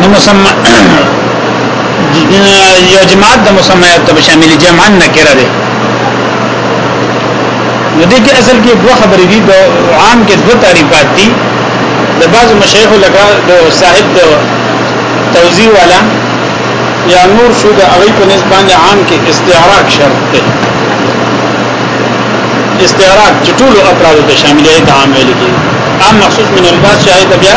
نو مسمى یو جماعت د مسمیات ته شامل جمعا نکره ده نو دې کې اصل کې دوه خبرې دي د عام کې دوه تعریفات دي د بعض مشایخ لکه د صاحب د توزیع والا یا نور شو د هغه په نسبت عام کې استعراق شرط ده استعراق چې ټول افراد ته شامل دي عام ویل کې عام مخصوص من الباس شاید بیا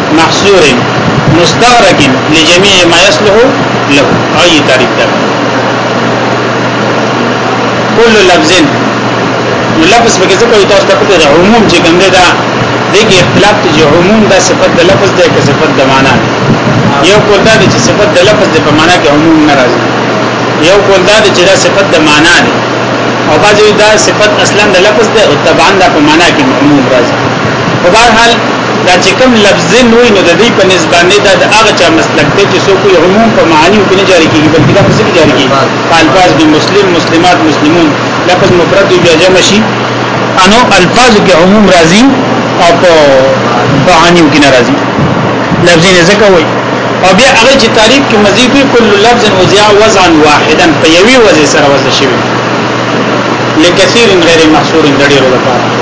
محصور مستغرق لجميع ما يصلح له اي تعریف ده کل لفظ نو لفظ به څه کوي تاسو ته پته ده عموم چې کوم ده دغه اختلاف ته چې عموم ده صفت د لفظ ده که صفت د معنا یو کول ده چې صفت د لفظ ده په معنا کې عموم نه راځي یو کول ده چې دا صفت د معنا ده او بعضی دا صفت اصلا د لفظ ده او طبعا د په معنا کې عموم راځي په هر حال دا چې کوم لفظ نوې نو د دې په نسبت نه دا د هغه چا مسلک دی چې څوک یې عموم په معنی کې نه جاری کیږي بلکې دا په څه کې جاری کیږي الفاظ د مسلم مسلمات مسلمون لفظ مفرد دی بیا جمع شي انو الفاظ کې عموم راځي او په معنی کې نه راځي لفظ نه ځکه وایي او بیا هغه چې تعریف کې مزید وی کل لفظ وزیا وزن واحدا په یوې وزې سره وزن شوی لکثیر غیر محصور دړي ورته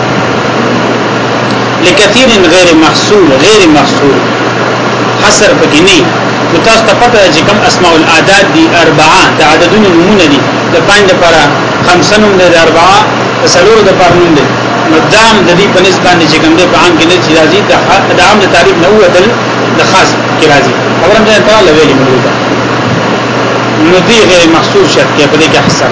لکثیر غیر محصور غیر محصور حصر پکې نه نو تاسو ته پته چې کوم اسماء الاعداد دي اربعه د عددونو نمونه دي د پنځ لپاره خمسه نوم دي د اربعه د سلور لپاره نوم دي نو دام د دې په نسبت باندې چې کوم دي په عام کې نه چې راځي د عام د تعریف نه وتل د خاص کې راځي خبرم ځان ته لویلې موږ نو دي غیر محصور شرط کې په دې کې حصر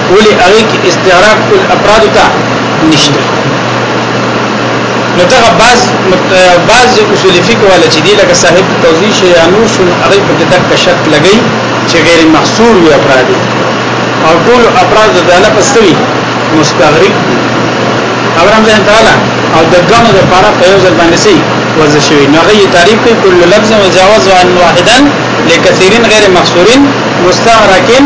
ولې هغه کې استعراق کل افراد ته نشته نو دغه بعض بعض اصول فقه ولا چې دی لکه صاحب توضیح شي یا نور شو هغه په دې دغه شرط لګی چې غیر محصور وي افراد او ټول افراد د داله پسوي مستغرق دي ابراهيم ځان تعالی او د ګڼو د پاره په یو ځل باندې سي وځ شوی نو غي تعریف کوي کل لفظ مجاوز عن واحدا لكثيرين غير محصورين مستغرقين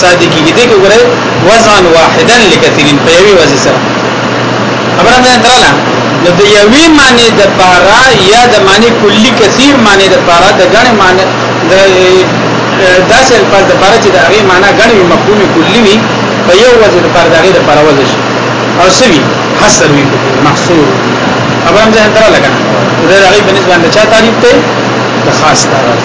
ساده کیږي دې کې ګره وزن واحدن لکثیرین په یوې وزن سره خبره مې دراله نو د یوې معنی د پارا یا د معنی کلی کثیر معنی د پارا د غنې معنی د داسې الفاظ د پارا چې د هغه معنی غنې مفهوم کلی وي په یو وزن د پارا د هغه د پارا وزن شي او سوي حصر وي محصور خبره مې دراله کنه د هغه په نسبت باندې چا تعریف ته د خاص تعریف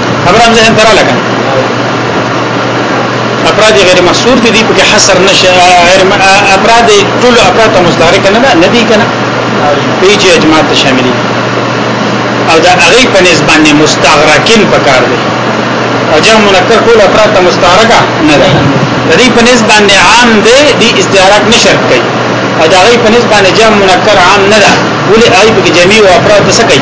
خبره هم ذهن تراله کنه افراد غیر محصور دي دي په حصر نشه غیر افراد ټول افراد مستغرق نه نه دي کنه پیج اجماع ته شامل دي او دا هغه په نسبت باندې مستغرقین پکار دي او جمع منکر ټول افراد مستغرقه نه ده د دې په نسبت باندې عام دي دي استغراق نشرت کوي او دا هغه په نسبت باندې جمع منکر عام نه ده ولې آی په جمعي او افراد څه کوي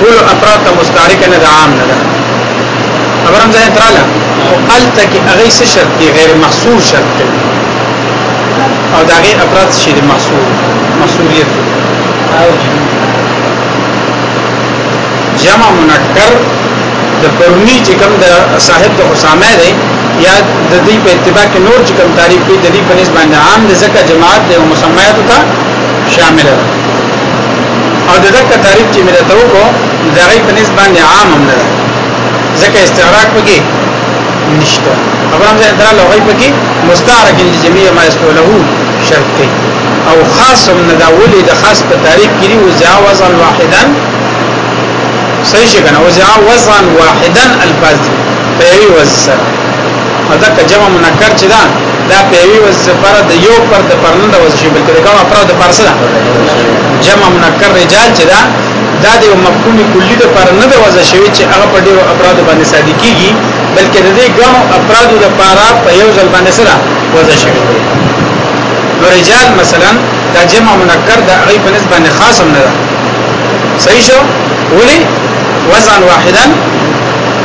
ټول افراد ته مستعرک نه ده عام نه ده خبرم ځای تراله او الته کې هغه څه شرط دی غیر محصور شرط دی او دا غیر افراد شي د محصور محصوریت او جمع منکر د پرونی چې کوم د صاحب د اسامه دی یا د دې په اتباع کې نور چې کوم تعریف کوي د دې په نسبت باندې عام د زکه جماعت د مسمیات ته شامل دی او د دغه تعریف چې مې درته وکړو دا غي په نسبت باندې عام هم نه ده ځکه استعراق پکې نشته خبرم ځای درا لغوي پکې مستعرق الجميع ما يسوله شرط دی او خاص هم نه دا ولې د خاص په تعریف کې او ځا وزن واحدا صحیح څنګه او ځا وزن واحدا الفاظ دی په یوه وزن سره ځکه جمع منکر چې دا دا په یوې وظیفه لپاره د یو پر د پرنده وظیفه بلکې د کوم افراد لپاره سره جمع منکر رجال چې دا دا د مفهوم کلی د پر نه د وځه شوی چې هغه په ډیرو افراد باندې صادق کیږي بلکې د دې ګڼو افراد د پاره په یو ځل باندې سره وځه شوی نو رجال مثلا دا جمع منکر د هغه په نسبت باندې خاص هم نه ده صحیح شو ولی وزن واحدا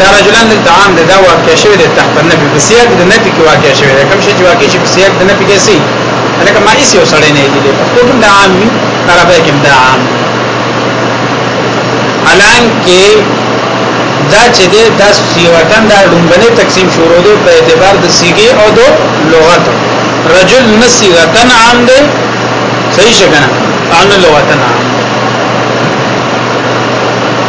دا رجلان د عام ده دا واقع شوی د تحت النبي په سیاق د نبي کې واقع شوی ده کوم شي چې واقع شي په سیاق د نبي کې سي لکه ما هیڅ یو سړی نه دی لیدلی په کوم د عام وي عربی کې د عام الان کې دا چې د داس سیوتن دا لومبنه تقسیم شروع دی په اعتبار د سیګي او د لغت رجل نسیغتن عام دی صحیح شګنه ان لغتن عام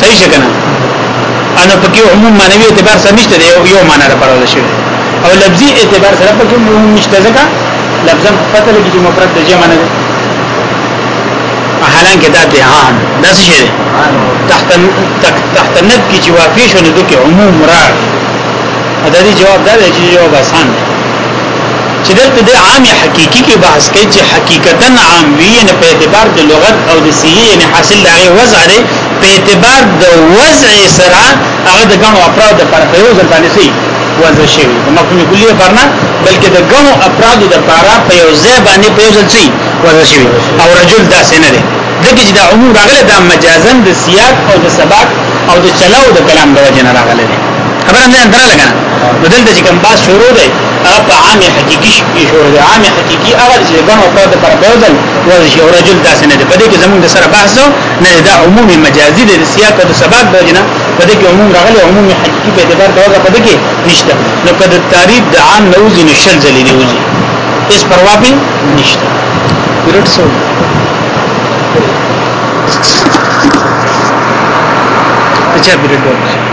صحیح شګنه انو پکې عموم معنی اعتبار سره نشته دی یو معنی را پرول شي او لفظي اعتبار سره پکې عموم نشته ځکه لفظا پته لګي چې مفرد د جمع نه دی حالانکه دا دی عام دا څه شي تحت تحت ند کې چې واقع شو نو کې عموم را دا دی جواب دا دی چې جواب آسان دی چې دلته د عام حقيقي کې بحث کوي چې حقیقتا عام وي نه په اعتبار د لغت او د صيغه یعنی حاصل د وضع دی په اعتبار د وضع سره هغه د غنو افراد د پر یو ځل باندې سي وضع شي د مفهوم کلیه پرنا بلکې د غنو افراد د پارا په یو ځای باندې په یو ځل سي وضع شي او رجل دا سینه دی دغه چې د عموم راغله د مجازن د سیاق او د سباق او د چلاو د کلام د وجه نه راغله خبره نه اندره لګا بدل د چې کوم باس شروع دی هغه په عام حقيقي شي شور دی عام حقيقي هغه چې ګڼ او پر د پر بوزل وځي او رجل داسې نه دی په دې کې زمونږ سره بحث نه دا عمومي مجازي دی د سیاق او د سبب بوجنه په دې کې عموم راغلی عمومي حقيقي په اعتبار دا وځه په دې کې نشته نو کله تعریف د عام نوځي نشل ځلې دی وځي اس پروا به نشته ګرټ سو اچھا بیرټ ورکړي